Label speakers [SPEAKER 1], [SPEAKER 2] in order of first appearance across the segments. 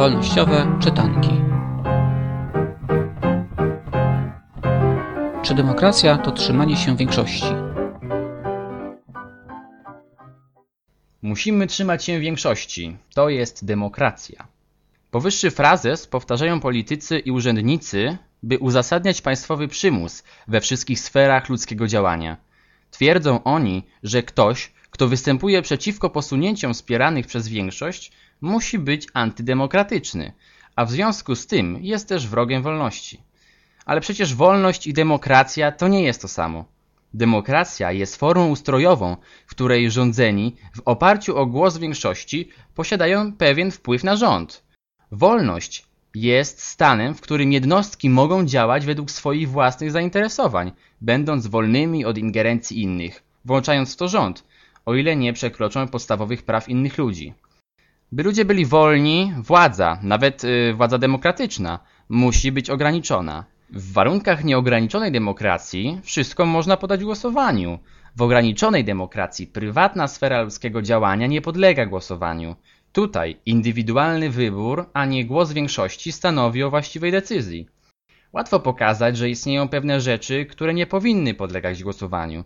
[SPEAKER 1] Wolnościowe czytanki. Czy demokracja to trzymanie się większości?
[SPEAKER 2] Musimy trzymać się większości. To jest demokracja. Powyższy frazes powtarzają politycy i urzędnicy, by uzasadniać państwowy przymus we wszystkich sferach ludzkiego działania. Twierdzą oni, że ktoś, kto występuje przeciwko posunięciom wspieranych przez większość, musi być antydemokratyczny, a w związku z tym jest też wrogiem wolności. Ale przecież wolność i demokracja to nie jest to samo. Demokracja jest formą ustrojową, w której rządzeni w oparciu o głos większości posiadają pewien wpływ na rząd. Wolność jest stanem, w którym jednostki mogą działać według swoich własnych zainteresowań, będąc wolnymi od ingerencji innych, włączając w to rząd, o ile nie przekroczą podstawowych praw innych ludzi. By ludzie byli wolni, władza, nawet yy, władza demokratyczna, musi być ograniczona. W warunkach nieograniczonej demokracji wszystko można podać głosowaniu. W ograniczonej demokracji prywatna sfera ludzkiego działania nie podlega głosowaniu. Tutaj indywidualny wybór, a nie głos większości stanowi o właściwej decyzji. Łatwo pokazać, że istnieją pewne rzeczy, które nie powinny podlegać głosowaniu.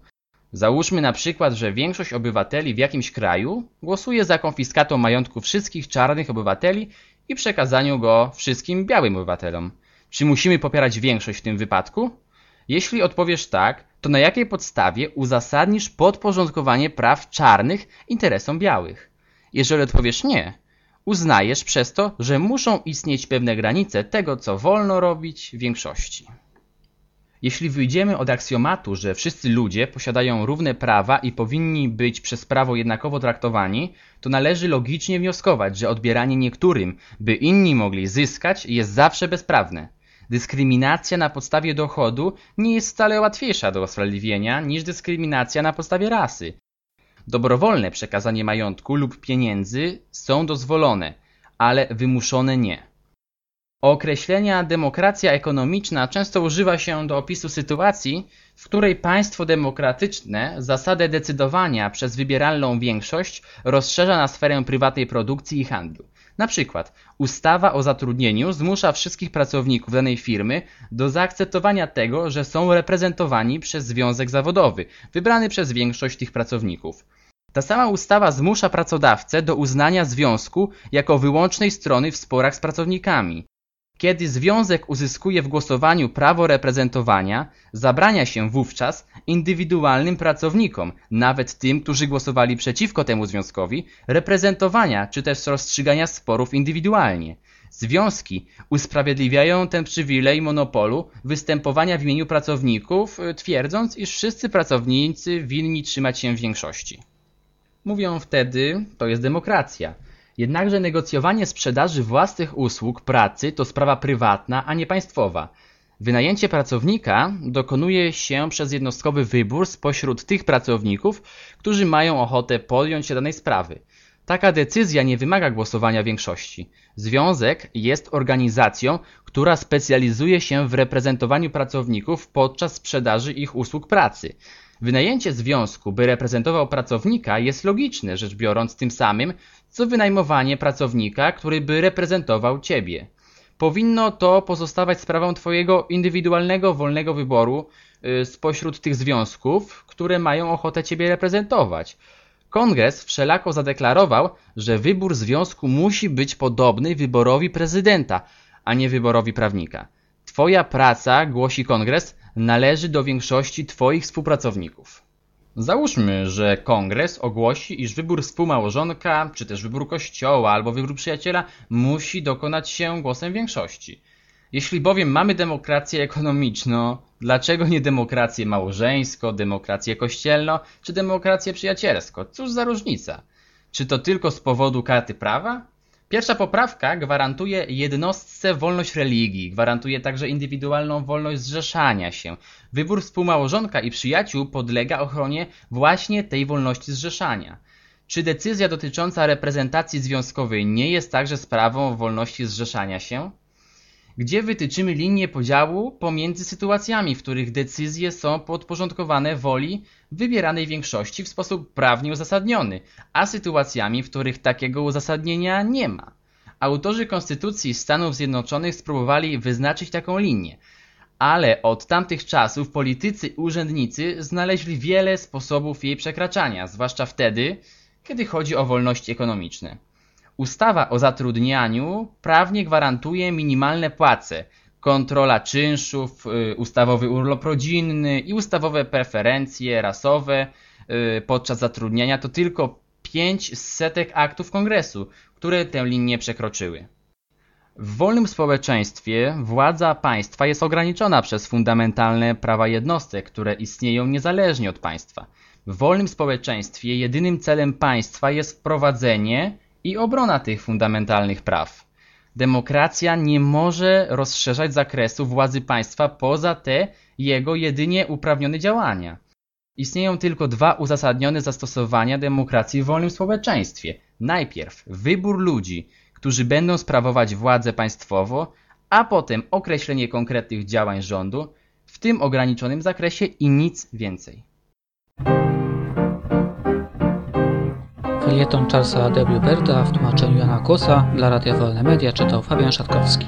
[SPEAKER 2] Załóżmy na przykład, że większość obywateli w jakimś kraju głosuje za konfiskatą majątku wszystkich czarnych obywateli i przekazaniu go wszystkim białym obywatelom. Czy musimy popierać większość w tym wypadku? Jeśli odpowiesz tak, to na jakiej podstawie uzasadnisz podporządkowanie praw czarnych interesom białych? Jeżeli odpowiesz nie, uznajesz przez to, że muszą istnieć pewne granice tego, co wolno robić większości. Jeśli wyjdziemy od aksjomatu, że wszyscy ludzie posiadają równe prawa i powinni być przez prawo jednakowo traktowani, to należy logicznie wnioskować, że odbieranie niektórym, by inni mogli zyskać, jest zawsze bezprawne. Dyskryminacja na podstawie dochodu nie jest wcale łatwiejsza do usprawiedliwienia niż dyskryminacja na podstawie rasy. Dobrowolne przekazanie majątku lub pieniędzy są dozwolone, ale wymuszone nie. Określenia demokracja ekonomiczna często używa się do opisu sytuacji, w której państwo demokratyczne zasadę decydowania przez wybieralną większość rozszerza na sferę prywatnej produkcji i handlu. Na przykład ustawa o zatrudnieniu zmusza wszystkich pracowników danej firmy do zaakceptowania tego, że są reprezentowani przez związek zawodowy, wybrany przez większość tych pracowników. Ta sama ustawa zmusza pracodawcę do uznania związku jako wyłącznej strony w sporach z pracownikami. Kiedy związek uzyskuje w głosowaniu prawo reprezentowania, zabrania się wówczas indywidualnym pracownikom, nawet tym, którzy głosowali przeciwko temu związkowi, reprezentowania czy też rozstrzygania sporów indywidualnie. Związki usprawiedliwiają ten przywilej monopolu występowania w imieniu pracowników, twierdząc, iż wszyscy pracownicy winni trzymać się większości. Mówią wtedy, to jest demokracja. Jednakże negocjowanie sprzedaży własnych usług pracy to sprawa prywatna, a nie państwowa. Wynajęcie pracownika dokonuje się przez jednostkowy wybór spośród tych pracowników, którzy mają ochotę podjąć się danej sprawy. Taka decyzja nie wymaga głosowania większości. Związek jest organizacją, która specjalizuje się w reprezentowaniu pracowników podczas sprzedaży ich usług pracy. Wynajęcie związku, by reprezentował pracownika jest logiczne, rzecz biorąc tym samym, co wynajmowanie pracownika, który by reprezentował Ciebie. Powinno to pozostawać sprawą Twojego indywidualnego, wolnego wyboru yy, spośród tych związków, które mają ochotę Ciebie reprezentować. Kongres wszelako zadeklarował, że wybór związku musi być podobny wyborowi prezydenta, a nie wyborowi prawnika. Twoja praca, głosi kongres, należy do większości Twoich współpracowników. Załóżmy, że kongres ogłosi, iż wybór współmałżonka, czy też wybór kościoła albo wybór przyjaciela musi dokonać się głosem większości. Jeśli bowiem mamy demokrację ekonomiczną, dlaczego nie demokrację małżeńską, demokrację kościelną czy demokrację przyjacielską? Cóż za różnica? Czy to tylko z powodu karty prawa? Pierwsza poprawka gwarantuje jednostce wolność religii, gwarantuje także indywidualną wolność zrzeszania się. Wybór współmałżonka i przyjaciół podlega ochronie właśnie tej wolności zrzeszania. Czy decyzja dotycząca reprezentacji związkowej nie jest także sprawą wolności zrzeszania się? Gdzie wytyczymy linię podziału pomiędzy sytuacjami, w których decyzje są podporządkowane woli wybieranej większości w sposób prawnie uzasadniony, a sytuacjami, w których takiego uzasadnienia nie ma? Autorzy Konstytucji Stanów Zjednoczonych spróbowali wyznaczyć taką linię, ale od tamtych czasów politycy i urzędnicy znaleźli wiele sposobów jej przekraczania, zwłaszcza wtedy, kiedy chodzi o wolności ekonomiczne. Ustawa o zatrudnianiu prawnie gwarantuje minimalne płace, kontrola czynszów, y, ustawowy urlop rodzinny i ustawowe preferencje rasowe y, podczas zatrudniania to tylko 5 setek aktów kongresu, które tę linię przekroczyły. W wolnym społeczeństwie władza państwa jest ograniczona przez fundamentalne prawa jednostek, które istnieją niezależnie od państwa. W wolnym społeczeństwie jedynym celem państwa jest wprowadzenie i obrona tych fundamentalnych praw. Demokracja nie może rozszerzać zakresu władzy państwa poza te jego jedynie uprawnione działania. Istnieją tylko dwa uzasadnione zastosowania demokracji w wolnym społeczeństwie. Najpierw wybór ludzi, którzy będą sprawować władzę państwowo, a potem określenie konkretnych działań rządu w tym ograniczonym zakresie i nic więcej.
[SPEAKER 1] Felieton Charlesa W. Berda w tłumaczeniu Jana Kosa dla Radia Wolne Media czytał Fabian Szatkowski.